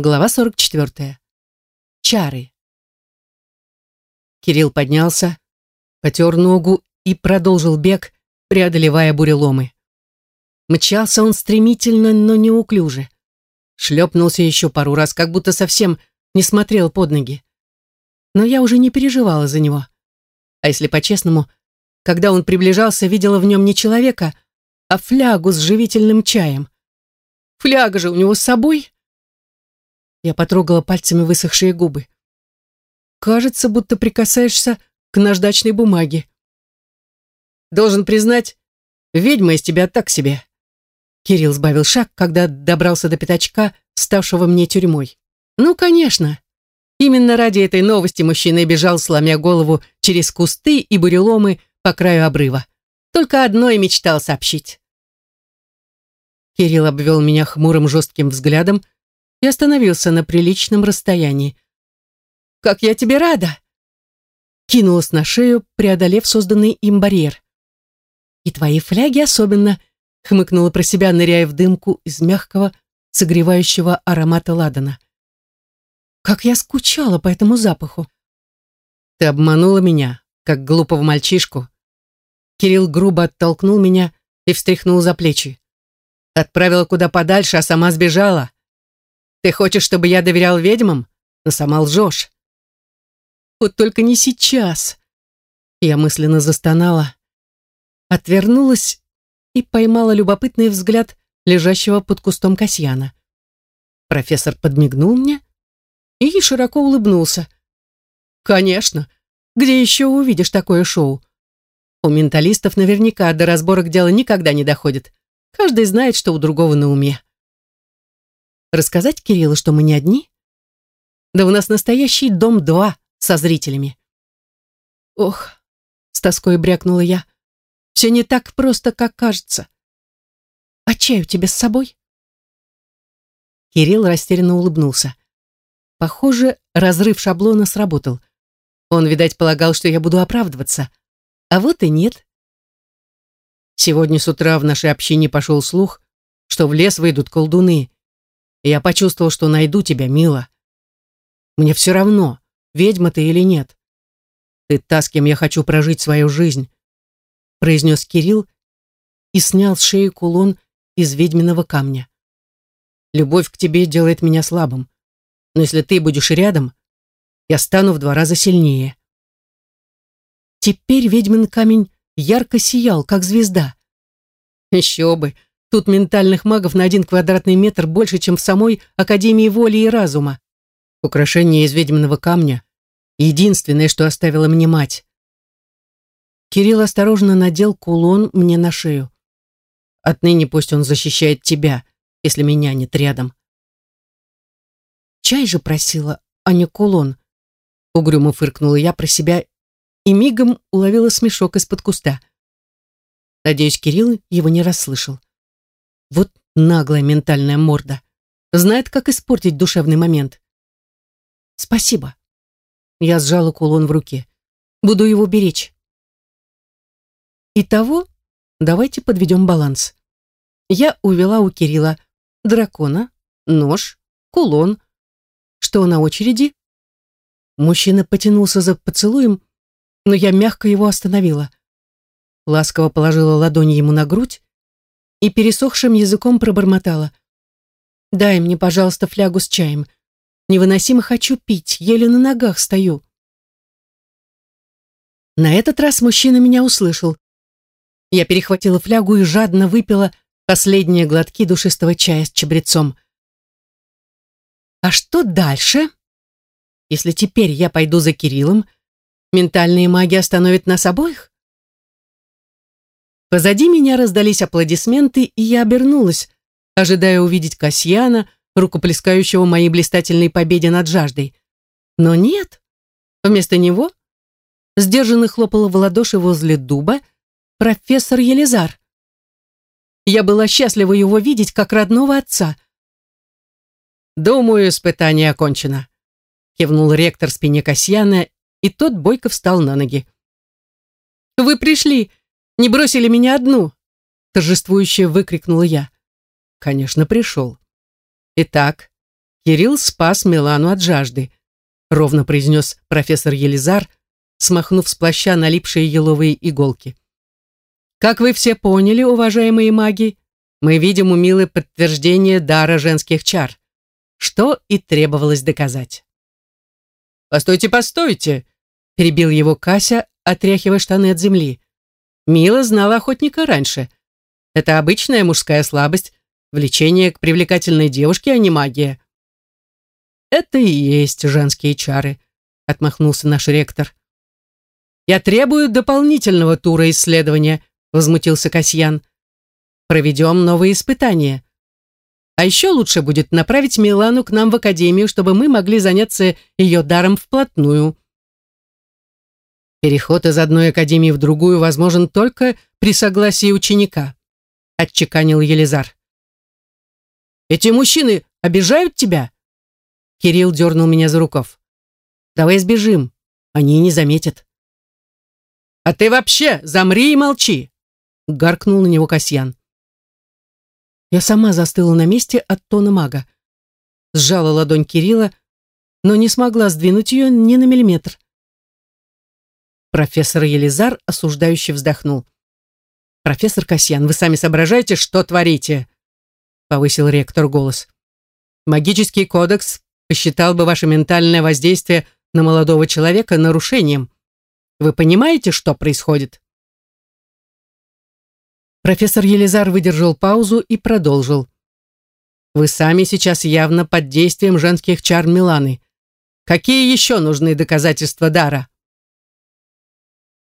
Глава 44. Чары. Кирилл поднялся, потер ногу и продолжил бег, преодолевая буреломы. Мчался он стремительно, но неуклюже. Шлепнулся еще пару раз, как будто совсем не смотрел под ноги. Но я уже не переживала за него. А если по-честному, когда он приближался, видела в нем не человека, а флягу с живительным чаем. Фляга же у него с собой. Я потрогала пальцами высохшие губы. Кажется, будто прикасаешься к наждачной бумаге. Должен признать, ведьма из тебя так себе. Кирилл сбавил шаг, когда добрался до пятачка, ставшего мне тюрьмой. Ну, конечно. Именно ради этой новости мужчина бежал, сломя голову через кусты и буреломы по краю обрыва. Только одно и мечтал сообщить. Кирилл обвел меня хмурым жестким взглядом, и остановился на приличном расстоянии. «Как я тебе рада!» Кинулась на шею, преодолев созданный им барьер. «И твои фляги особенно», — хмыкнула про себя, ныряя в дымку из мягкого, согревающего аромата ладана. «Как я скучала по этому запаху!» «Ты обманула меня, как глупого мальчишку». Кирилл грубо оттолкнул меня и встряхнул за плечи. Отправила куда подальше, а сама сбежала. Ты хочешь, чтобы я доверял ведьмам? Но сама лжешь. Вот только не сейчас. Я мысленно застонала, отвернулась и поймала любопытный взгляд лежащего под кустом Касьяна. Профессор подмигнул мне и широко улыбнулся. «Конечно, где еще увидишь такое шоу? У менталистов наверняка до разборок дела никогда не доходит. Каждый знает, что у другого на уме. Рассказать Кириллу, что мы не одни? Да у нас настоящий дом-2 со зрителями. Ох, с тоской брякнула я. Все не так просто, как кажется. А чай у тебя с собой? Кирилл растерянно улыбнулся. Похоже, разрыв шаблона сработал. Он, видать, полагал, что я буду оправдываться. А вот и нет. Сегодня с утра в нашей общине пошел слух, что в лес выйдут колдуны, я почувствовал, что найду тебя, мила. Мне все равно, ведьма ты или нет. Ты та, с кем я хочу прожить свою жизнь, произнес Кирилл и снял с шеи кулон из ведьминого камня. Любовь к тебе делает меня слабым, но если ты будешь рядом, я стану в два раза сильнее. Теперь ведьмин камень ярко сиял, как звезда. Еще бы, Тут ментальных магов на один квадратный метр больше, чем в самой Академии воли и разума. Украшение из ведьминого камня — единственное, что оставила мне мать. Кирилл осторожно надел кулон мне на шею. Отныне пусть он защищает тебя, если меня нет рядом. Чай же просила, а не кулон. Угрюмо фыркнула я про себя и мигом уловила смешок из-под куста. Надеюсь, Кирилл его не расслышал. Вот наглая ментальная морда. Знает, как испортить душевный момент. Спасибо. Я сжала кулон в руке. Буду его беречь. Итого, давайте подведем баланс. Я увела у Кирилла дракона, нож, кулон. Что на очереди? Мужчина потянулся за поцелуем, но я мягко его остановила. Ласково положила ладони ему на грудь и пересохшим языком пробормотала. «Дай мне, пожалуйста, флягу с чаем. Невыносимо хочу пить, еле на ногах стою». На этот раз мужчина меня услышал. Я перехватила флягу и жадно выпила последние глотки душистого чая с чабрецом. А что дальше? Если теперь я пойду за Кириллом, ментальные маги остановят нас обоих? Позади меня раздались аплодисменты, и я обернулась, ожидая увидеть Касьяна, рукоплескающего моей блистательной победе над жаждой. Но нет. Вместо него сдержанно хлопала в ладоши возле дуба профессор Елизар. Я была счастлива его видеть как родного отца. «Думаю, испытание окончено», — кивнул ректор спине Касьяна, и тот бойко встал на ноги. «Вы пришли!» Не бросили меня одну!» Торжествующе выкрикнула я. «Конечно, пришел. Итак, Кирилл спас Милану от жажды, ровно произнес профессор Елизар, смахнув с плаща налипшие еловые иголки. Как вы все поняли, уважаемые маги, мы видим у Милы подтверждение дара женских чар, что и требовалось доказать. «Постойте, постойте!» – перебил его Кася, отряхивая штаны от земли. Мила знала охотника раньше. Это обычная мужская слабость, влечение к привлекательной девушке, а не магия. «Это и есть женские чары», — отмахнулся наш ректор. «Я требую дополнительного тура исследования», — возмутился Касьян. «Проведем новые испытания. А еще лучше будет направить Милану к нам в академию, чтобы мы могли заняться ее даром вплотную». Переход из одной академии в другую возможен только при согласии ученика, отчеканил Елизар. Эти мужчины обижают тебя? Кирилл дернул меня за рукав. Давай сбежим, они не заметят. А ты вообще замри и молчи, гаркнул на него Касьян. Я сама застыла на месте от тона мага. Сжала ладонь Кирилла, но не смогла сдвинуть ее ни на миллиметр. Профессор Елизар осуждающе вздохнул. «Профессор Касьян, вы сами соображаете, что творите?» Повысил ректор голос. «Магический кодекс посчитал бы ваше ментальное воздействие на молодого человека нарушением. Вы понимаете, что происходит?» Профессор Елизар выдержал паузу и продолжил. «Вы сами сейчас явно под действием женских чар Миланы. Какие еще нужны доказательства дара?»